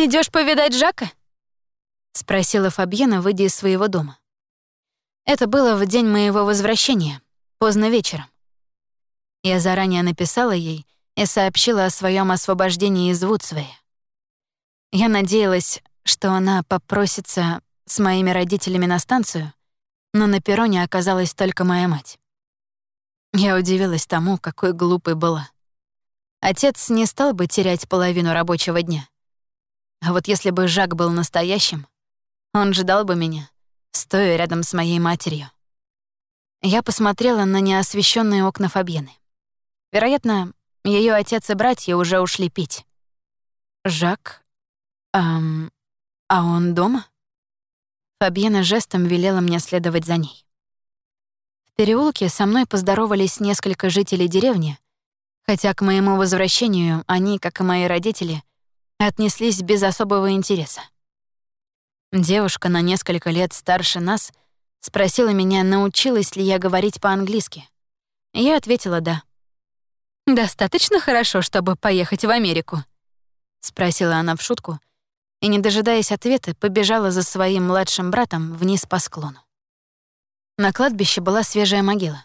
Идешь повидать Жака?» — спросила Фабьена, выйдя из своего дома. Это было в день моего возвращения, поздно вечером. Я заранее написала ей и сообщила о своем освобождении из Вудсвея. Я надеялась, что она попросится с моими родителями на станцию, но на перроне оказалась только моя мать. Я удивилась тому, какой глупой была. Отец не стал бы терять половину рабочего дня. А вот если бы Жак был настоящим, он ждал бы меня, стоя рядом с моей матерью. Я посмотрела на неосвещенные окна Фабьены. Вероятно, ее отец и братья уже ушли пить. Жак... Эм, а он дома? Фабьена жестом велела мне следовать за ней. В переулке со мной поздоровались несколько жителей деревни, хотя к моему возвращению они, как и мои родители, отнеслись без особого интереса. Девушка на несколько лет старше нас спросила меня, научилась ли я говорить по-английски. Я ответила «да». «Достаточно хорошо, чтобы поехать в Америку?» — спросила она в шутку, и, не дожидаясь ответа, побежала за своим младшим братом вниз по склону. На кладбище была свежая могила.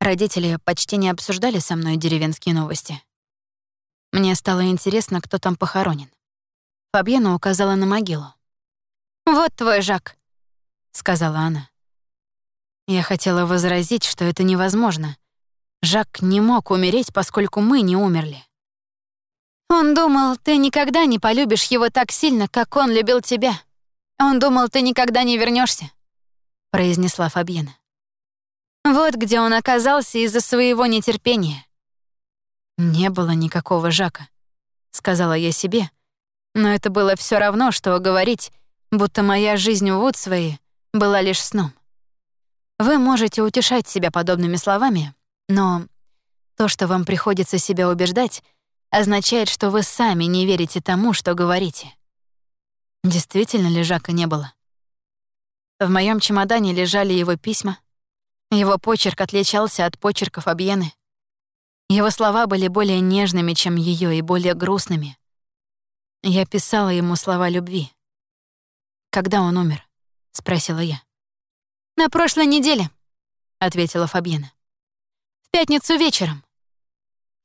Родители почти не обсуждали со мной деревенские новости. Мне стало интересно, кто там похоронен. Фабьена указала на могилу. «Вот твой Жак», — сказала она. Я хотела возразить, что это невозможно. Жак не мог умереть, поскольку мы не умерли. Он думал, ты никогда не полюбишь его так сильно, как он любил тебя. Он думал, ты никогда не вернешься, произнесла Фабьена. Вот где он оказался из-за своего нетерпения. Не было никакого Жака, сказала я себе, но это было все равно, что говорить, будто моя жизнь в Вудсвее была лишь сном. Вы можете утешать себя подобными словами, но то, что вам приходится себя убеждать, означает, что вы сами не верите тому, что говорите. Действительно ли Жака не было? В моем чемодане лежали его письма, его почерк отличался от почерков Абьены. Его слова были более нежными, чем ее, и более грустными. Я писала ему слова любви. «Когда он умер?» — спросила я. «На прошлой неделе», — ответила Фабьена. «В пятницу вечером».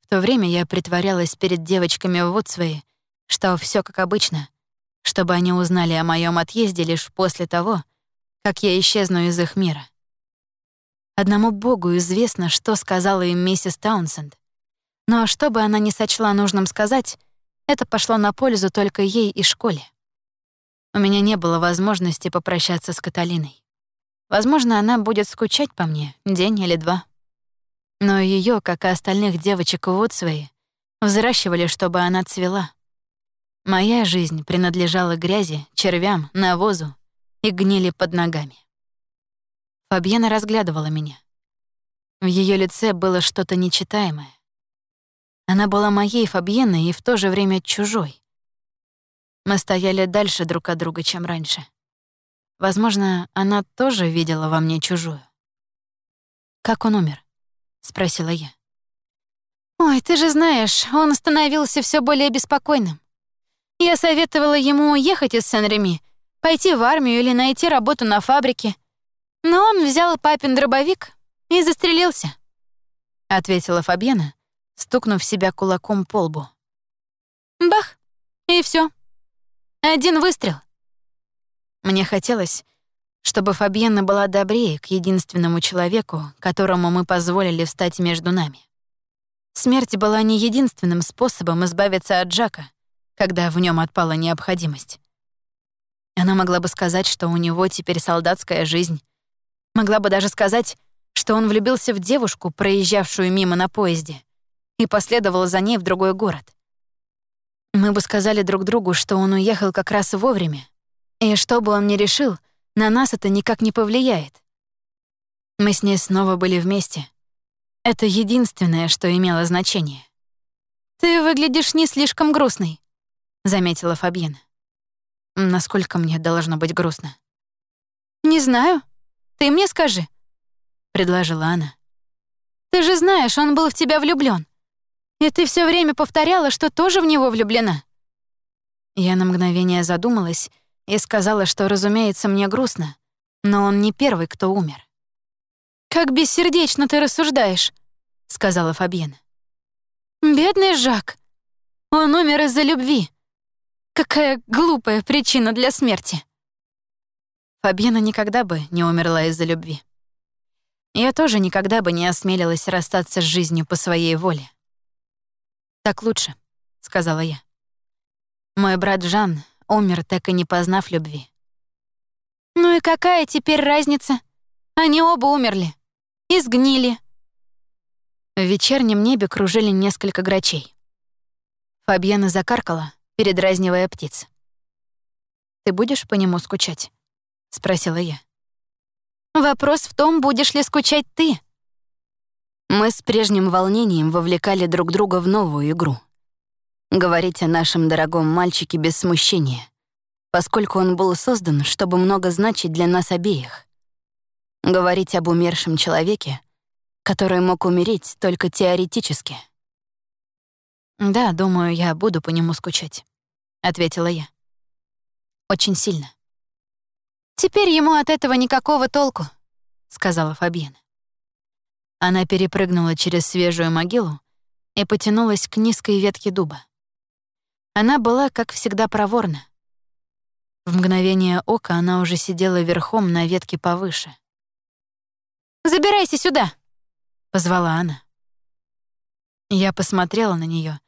В то время я притворялась перед девочками в Вудсвее, что все как обычно, чтобы они узнали о моем отъезде лишь после того, как я исчезну из их мира. Одному Богу известно, что сказала им миссис Таунсенд. Но что бы она ни сочла нужным сказать, это пошло на пользу только ей и школе. У меня не было возможности попрощаться с Каталиной. Возможно, она будет скучать по мне день или два. Но ее, как и остальных девочек в Вудсвее, взращивали, чтобы она цвела. Моя жизнь принадлежала грязи, червям, навозу и гнили под ногами. Фабьена разглядывала меня. В ее лице было что-то нечитаемое. Она была моей Фабьеной и в то же время чужой. Мы стояли дальше друг от друга, чем раньше. Возможно, она тоже видела во мне чужую. «Как он умер?» — спросила я. «Ой, ты же знаешь, он становился все более беспокойным. Я советовала ему уехать из Сен-Реми, пойти в армию или найти работу на фабрике, но он взял папин дробовик и застрелился», — ответила Фабьена, стукнув себя кулаком по лбу. «Бах! И все. Один выстрел». Мне хотелось, чтобы Фабьена была добрее к единственному человеку, которому мы позволили встать между нами. Смерть была не единственным способом избавиться от Джака, когда в нем отпала необходимость. Она могла бы сказать, что у него теперь солдатская жизнь, Могла бы даже сказать, что он влюбился в девушку, проезжавшую мимо на поезде, и последовал за ней в другой город. Мы бы сказали друг другу, что он уехал как раз вовремя, и что бы он ни решил, на нас это никак не повлияет. Мы с ней снова были вместе. Это единственное, что имело значение. «Ты выглядишь не слишком грустной», — заметила Фабьена. «Насколько мне должно быть грустно?» «Не знаю», ты мне скажи», — предложила она. «Ты же знаешь, он был в тебя влюблён. И ты всё время повторяла, что тоже в него влюблена». Я на мгновение задумалась и сказала, что, разумеется, мне грустно, но он не первый, кто умер. «Как бессердечно ты рассуждаешь», — сказала Фабьена. «Бедный Жак. Он умер из-за любви. Какая глупая причина для смерти». Фабьена никогда бы не умерла из-за любви. Я тоже никогда бы не осмелилась расстаться с жизнью по своей воле. «Так лучше», — сказала я. Мой брат Жан умер, так и не познав любви. «Ну и какая теперь разница? Они оба умерли. И сгнили». В вечернем небе кружили несколько грачей. Фабьена закаркала, передразнивая птиц. «Ты будешь по нему скучать?» — спросила я. «Вопрос в том, будешь ли скучать ты». Мы с прежним волнением вовлекали друг друга в новую игру — говорить о нашем дорогом мальчике без смущения, поскольку он был создан, чтобы много значить для нас обеих. Говорить об умершем человеке, который мог умереть только теоретически. «Да, думаю, я буду по нему скучать», — ответила я. «Очень сильно». «Теперь ему от этого никакого толку», — сказала Фабьена. Она перепрыгнула через свежую могилу и потянулась к низкой ветке дуба. Она была, как всегда, проворна. В мгновение ока она уже сидела верхом на ветке повыше. «Забирайся сюда!» — позвала она. Я посмотрела на нее,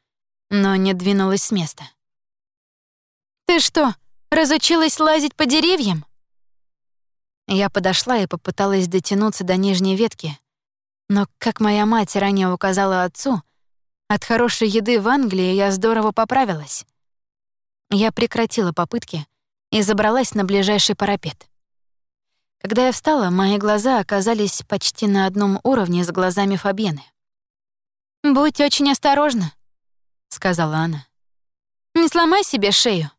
но не двинулась с места. «Ты что, разучилась лазить по деревьям?» Я подошла и попыталась дотянуться до нижней ветки, но, как моя мать ранее указала отцу, от хорошей еды в Англии я здорово поправилась. Я прекратила попытки и забралась на ближайший парапет. Когда я встала, мои глаза оказались почти на одном уровне с глазами Фабьены. «Будь очень осторожна», — сказала она. «Не сломай себе шею».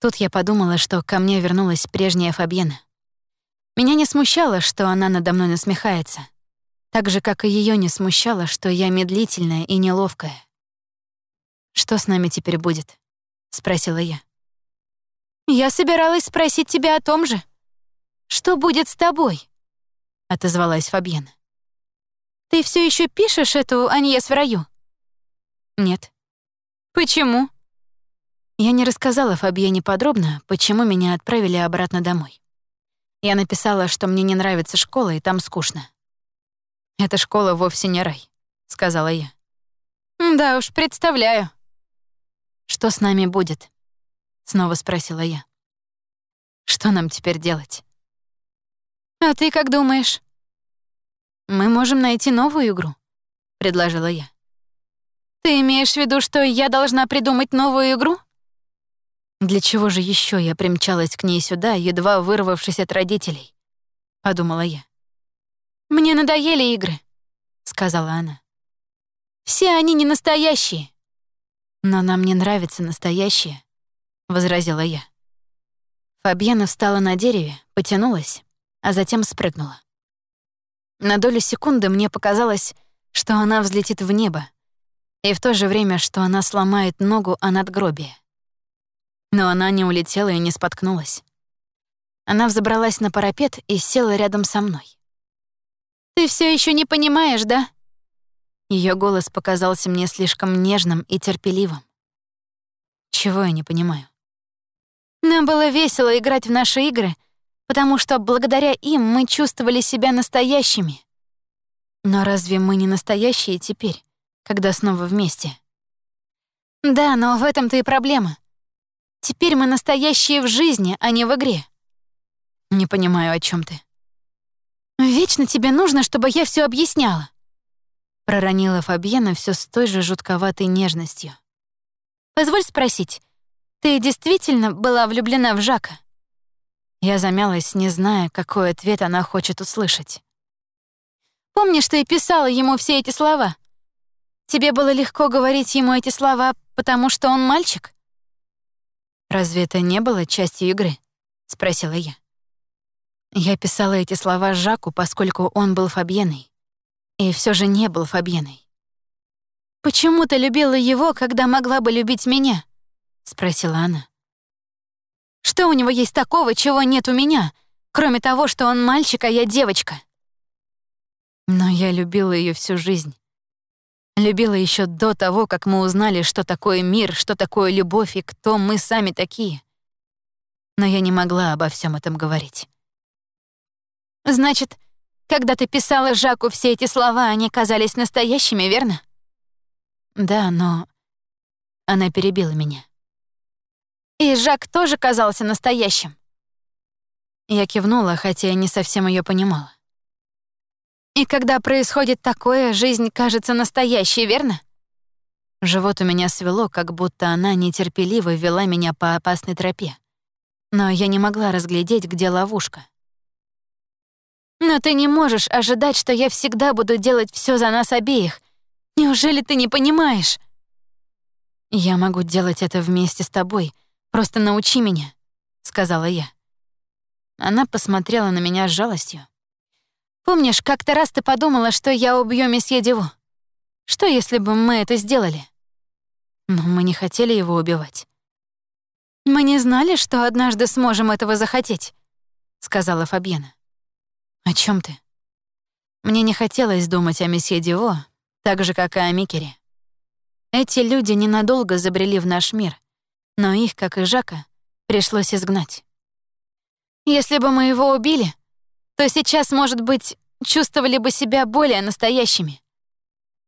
Тут я подумала, что ко мне вернулась прежняя Фабьена. Меня не смущало, что она надо мной насмехается так же, как и ее не смущало, что я медлительная и неловкая. «Что с нами теперь будет?» — спросила я. «Я собиралась спросить тебя о том же. Что будет с тобой?» — отозвалась Фабьена. «Ты все еще пишешь эту Аньес в раю?» «Нет». «Почему?» Я не рассказала Фабьене подробно, почему меня отправили обратно домой. Я написала, что мне не нравится школа и там скучно. «Эта школа вовсе не рай», — сказала я. «Да уж, представляю». «Что с нами будет?» — снова спросила я. «Что нам теперь делать?» «А ты как думаешь?» «Мы можем найти новую игру», — предложила я. «Ты имеешь в виду, что я должна придумать новую игру?» «Для чего же еще я примчалась к ней сюда, едва вырвавшись от родителей?» — подумала я. «Мне надоели игры», — сказала она. «Все они не настоящие». «Но нам не нравятся настоящие», — возразила я. Фабьена встала на дереве, потянулась, а затем спрыгнула. На долю секунды мне показалось, что она взлетит в небо, и в то же время, что она сломает ногу о надгробие. Но она не улетела и не споткнулась. Она взобралась на парапет и села рядом со мной. Ты все еще не понимаешь, да? Ее голос показался мне слишком нежным и терпеливым. Чего я не понимаю? Нам было весело играть в наши игры, потому что благодаря им мы чувствовали себя настоящими. Но разве мы не настоящие теперь, когда снова вместе? Да, но в этом-то и проблема. Теперь мы настоящие в жизни, а не в игре. Не понимаю, о чем ты. «Вечно тебе нужно, чтобы я все объясняла», — проронила Фабьена все с той же жутковатой нежностью. «Позволь спросить, ты действительно была влюблена в Жака?» Я замялась, не зная, какой ответ она хочет услышать. «Помнишь, ты писала ему все эти слова? Тебе было легко говорить ему эти слова, потому что он мальчик?» «Разве это не было частью игры?» — спросила я. Я писала эти слова Жаку, поскольку он был Фабьеной. И все же не был Фабьеной. Почему ты любила его, когда могла бы любить меня? — спросила она. «Что у него есть такого, чего нет у меня, кроме того, что он мальчик, а я девочка?» Но я любила ее всю жизнь. Любила еще до того, как мы узнали, что такое мир, что такое любовь и кто мы сами такие. Но я не могла обо всем этом говорить. «Значит, когда ты писала Жаку все эти слова, они казались настоящими, верно?» «Да, но...» Она перебила меня. «И Жак тоже казался настоящим?» Я кивнула, хотя я не совсем ее понимала. И когда происходит такое, жизнь кажется настоящей, верно? Живот у меня свело, как будто она нетерпеливо вела меня по опасной тропе. Но я не могла разглядеть, где ловушка. Но ты не можешь ожидать, что я всегда буду делать все за нас обеих. Неужели ты не понимаешь? Я могу делать это вместе с тобой. Просто научи меня, сказала я. Она посмотрела на меня с жалостью. Помнишь, как-то раз ты подумала, что я убью месье Диву? Что, если бы мы это сделали? Но мы не хотели его убивать. Мы не знали, что однажды сможем этого захотеть, сказала Фабьена. О чем ты? Мне не хотелось думать о месье Диво, так же, как и о Микере. Эти люди ненадолго забрели в наш мир, но их, как и Жака, пришлось изгнать. Если бы мы его убили, то сейчас, может быть, чувствовали бы себя более настоящими.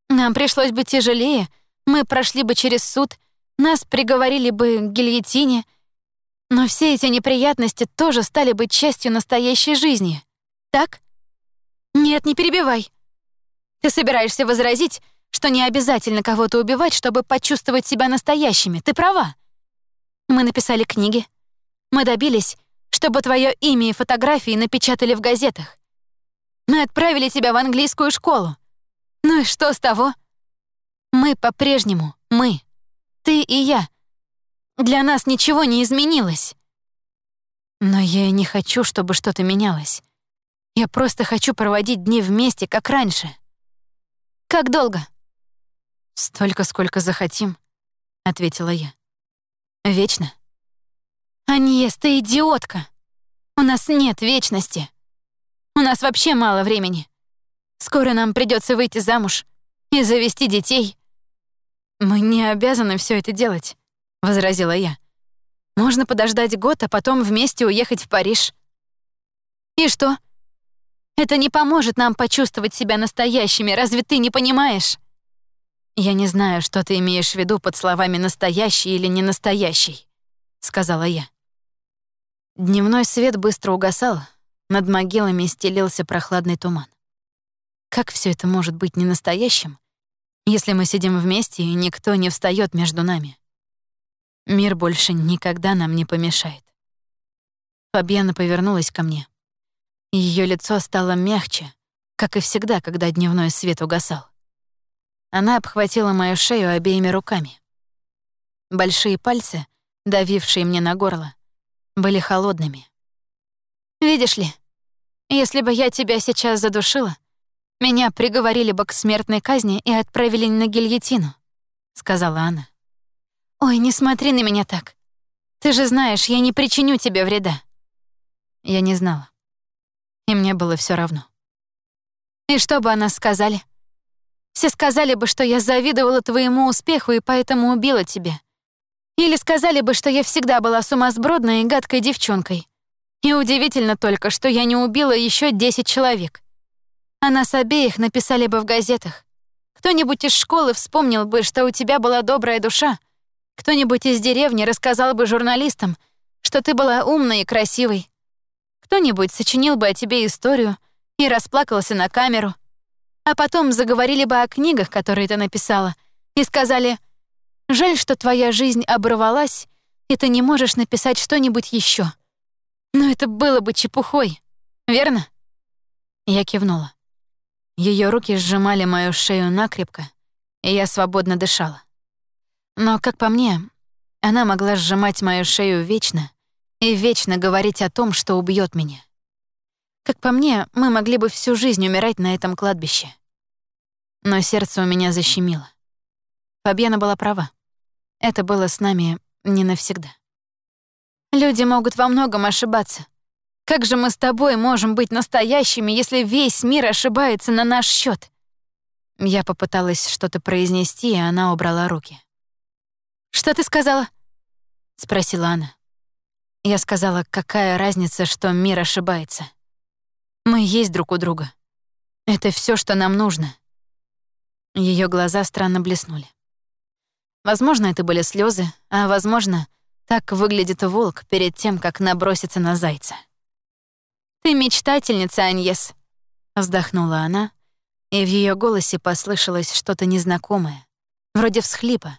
Нам пришлось бы тяжелее, мы прошли бы через суд, нас приговорили бы к гильотине, но все эти неприятности тоже стали бы частью настоящей жизни. Так? Нет, не перебивай. Ты собираешься возразить, что не обязательно кого-то убивать, чтобы почувствовать себя настоящими. Ты права. Мы написали книги. Мы добились, чтобы твое имя и фотографии напечатали в газетах. Мы отправили тебя в английскую школу. Ну и что с того? Мы по-прежнему, мы. Ты и я. Для нас ничего не изменилось. Но я и не хочу, чтобы что-то менялось. Я просто хочу проводить дни вместе, как раньше. Как долго? Столько, сколько захотим, ответила я. Вечно. «Аньес, ты идиотка! У нас нет вечности. У нас вообще мало времени. Скоро нам придется выйти замуж и завести детей». «Мы не обязаны все это делать», — возразила я. «Можно подождать год, а потом вместе уехать в Париж». «И что? Это не поможет нам почувствовать себя настоящими, разве ты не понимаешь?» «Я не знаю, что ты имеешь в виду под словами «настоящий» или «не настоящий», — сказала я. Дневной свет быстро угасал, над могилами стелился прохладный туман. Как все это может быть не настоящим, если мы сидим вместе и никто не встает между нами? Мир больше никогда нам не помешает. Фабьяна повернулась ко мне. Ее лицо стало мягче, как и всегда, когда дневной свет угасал. Она обхватила мою шею обеими руками. Большие пальцы, давившие мне на горло, были холодными. «Видишь ли, если бы я тебя сейчас задушила, меня приговорили бы к смертной казни и отправили на гильотину», — сказала она. «Ой, не смотри на меня так. Ты же знаешь, я не причиню тебе вреда». Я не знала. И мне было все равно. И что бы она сказали? Все сказали бы, что я завидовала твоему успеху и поэтому убила тебя. Или сказали бы, что я всегда была сумасбродной и гадкой девчонкой. И удивительно только, что я не убила еще 10 человек. А нас обеих написали бы в газетах. Кто-нибудь из школы вспомнил бы, что у тебя была добрая душа. Кто-нибудь из деревни рассказал бы журналистам, что ты была умной и красивой. Кто-нибудь сочинил бы о тебе историю и расплакался на камеру. А потом заговорили бы о книгах, которые ты написала, и сказали — Жаль, что твоя жизнь оборвалась, и ты не можешь написать что-нибудь еще. Но это было бы чепухой, верно?» Я кивнула. Ее руки сжимали мою шею накрепко, и я свободно дышала. Но, как по мне, она могла сжимать мою шею вечно и вечно говорить о том, что убьет меня. Как по мне, мы могли бы всю жизнь умирать на этом кладбище. Но сердце у меня защемило. Фабьена была права. Это было с нами не навсегда. Люди могут во многом ошибаться. Как же мы с тобой можем быть настоящими, если весь мир ошибается на наш счет? Я попыталась что-то произнести, и она убрала руки. «Что ты сказала?» — спросила она. Я сказала, какая разница, что мир ошибается. Мы есть друг у друга. Это все, что нам нужно. Ее глаза странно блеснули. Возможно, это были слезы, а возможно, так выглядит волк перед тем, как наброситься на зайца. «Ты мечтательница, Аньес», — вздохнула она, и в ее голосе послышалось что-то незнакомое, вроде всхлипа,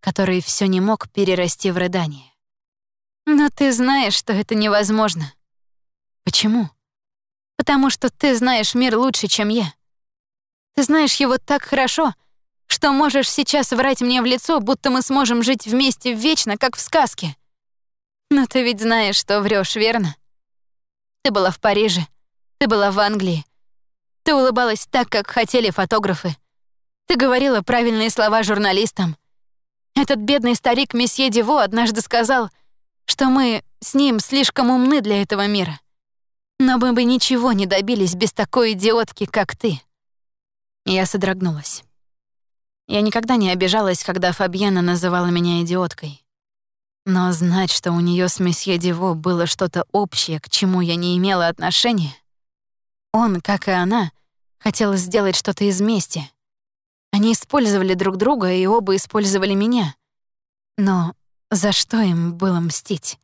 который все не мог перерасти в рыдание. «Но ты знаешь, что это невозможно». «Почему?» «Потому что ты знаешь мир лучше, чем я. Ты знаешь его так хорошо, что можешь сейчас врать мне в лицо, будто мы сможем жить вместе вечно, как в сказке. Но ты ведь знаешь, что врешь, верно?» Ты была в Париже. Ты была в Англии. Ты улыбалась так, как хотели фотографы. Ты говорила правильные слова журналистам. Этот бедный старик месье Диво однажды сказал, что мы с ним слишком умны для этого мира. Но мы бы ничего не добились без такой идиотки, как ты. Я содрогнулась. Я никогда не обижалась, когда Фабьена называла меня идиоткой. Но знать, что у нее с месье Диво было что-то общее, к чему я не имела отношения... Он, как и она, хотел сделать что-то из мести. Они использовали друг друга, и оба использовали меня. Но за что им было мстить?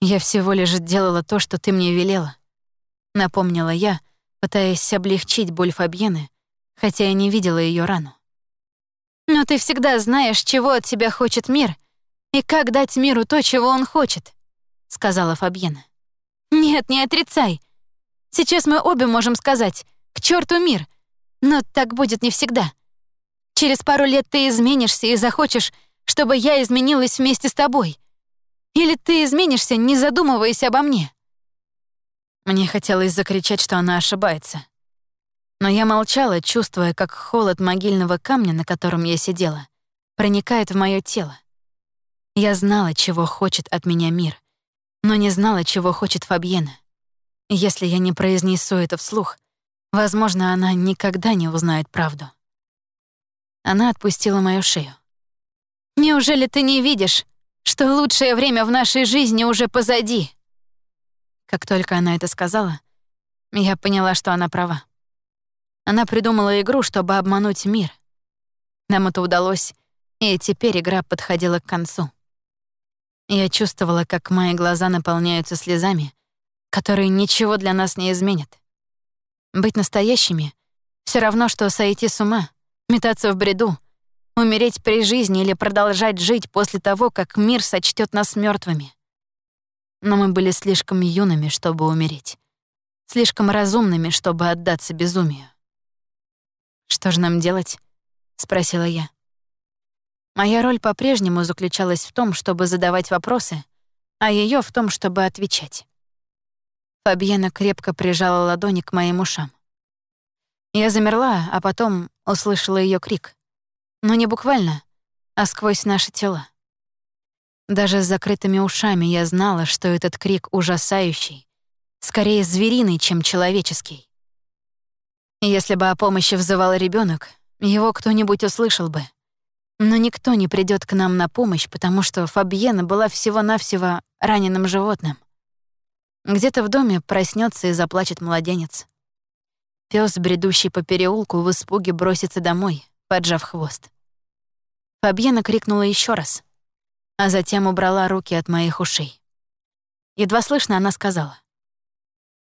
Я всего лишь делала то, что ты мне велела. Напомнила я, пытаясь облегчить боль Фабьены, хотя я не видела ее рану. Но ты всегда знаешь, чего от тебя хочет мир — «И как дать миру то, чего он хочет?» — сказала Фабьена. «Нет, не отрицай. Сейчас мы обе можем сказать «к черту мир», но так будет не всегда. Через пару лет ты изменишься и захочешь, чтобы я изменилась вместе с тобой. Или ты изменишься, не задумываясь обо мне». Мне хотелось закричать, что она ошибается. Но я молчала, чувствуя, как холод могильного камня, на котором я сидела, проникает в моё тело. Я знала, чего хочет от меня мир, но не знала, чего хочет Фабьена. Если я не произнесу это вслух, возможно, она никогда не узнает правду. Она отпустила мою шею. «Неужели ты не видишь, что лучшее время в нашей жизни уже позади?» Как только она это сказала, я поняла, что она права. Она придумала игру, чтобы обмануть мир. Нам это удалось, и теперь игра подходила к концу. Я чувствовала, как мои глаза наполняются слезами, которые ничего для нас не изменят. Быть настоящими — все равно, что сойти с ума, метаться в бреду, умереть при жизни или продолжать жить после того, как мир сочтет нас мертвыми. Но мы были слишком юными, чтобы умереть, слишком разумными, чтобы отдаться безумию. «Что же нам делать?» — спросила я. Моя роль по-прежнему заключалась в том, чтобы задавать вопросы, а ее в том, чтобы отвечать. Фабьена крепко прижала ладони к моим ушам. Я замерла, а потом услышала ее крик. Но не буквально, а сквозь наши тела. Даже с закрытыми ушами я знала, что этот крик ужасающий, скорее звериный, чем человеческий. Если бы о помощи взывал ребенок, его кто-нибудь услышал бы — но никто не придет к нам на помощь, потому что Фабьена была всего-навсего раненым животным. Где-то в доме проснется и заплачет младенец. Пёс, бредущий по переулку, в испуге бросится домой, поджав хвост. Фабьена крикнула еще раз, а затем убрала руки от моих ушей. Едва слышно она сказала.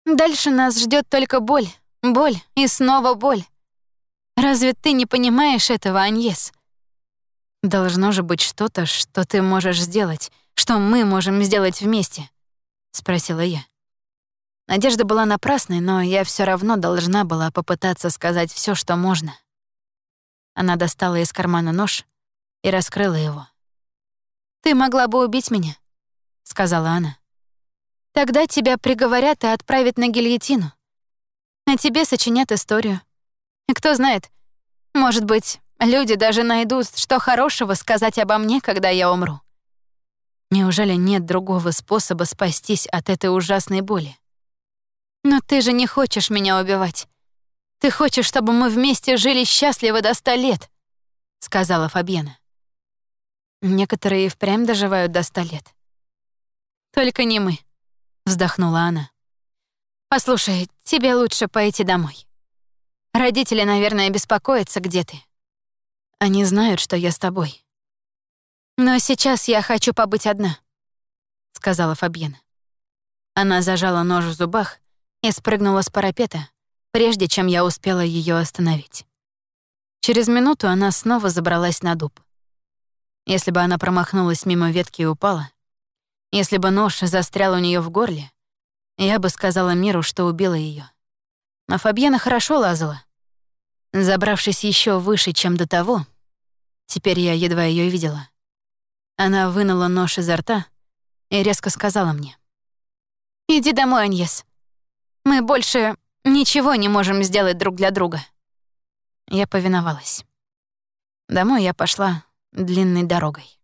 «Дальше нас ждет только боль, боль и снова боль. Разве ты не понимаешь этого, Аньес?» Должно же быть что-то, что ты можешь сделать, что мы можем сделать вместе, спросила я. Надежда была напрасной, но я все равно должна была попытаться сказать все, что можно. Она достала из кармана нож и раскрыла его. «Ты могла бы убить меня», — сказала она. «Тогда тебя приговорят и отправят на гильотину. А тебе сочинят историю. И кто знает, может быть, Люди даже найдут, что хорошего сказать обо мне, когда я умру. Неужели нет другого способа спастись от этой ужасной боли? Но ты же не хочешь меня убивать. Ты хочешь, чтобы мы вместе жили счастливо до ста лет, сказала Фабьена. Некоторые и впрямь доживают до ста лет. Только не мы, вздохнула она. Послушай, тебе лучше пойти домой. Родители, наверное, беспокоятся, где ты. Они знают, что я с тобой. Но сейчас я хочу побыть одна, сказала Фабьена. Она зажала нож в зубах и спрыгнула с парапета, прежде чем я успела ее остановить. Через минуту она снова забралась на дуб. Если бы она промахнулась мимо ветки и упала, если бы нож застрял у нее в горле, я бы сказала миру, что убила ее. Но Фабьена хорошо лазала. Забравшись еще выше, чем до того, теперь я едва ее видела. Она вынула нож изо рта и резко сказала мне. «Иди домой, Аньес. Мы больше ничего не можем сделать друг для друга». Я повиновалась. Домой я пошла длинной дорогой.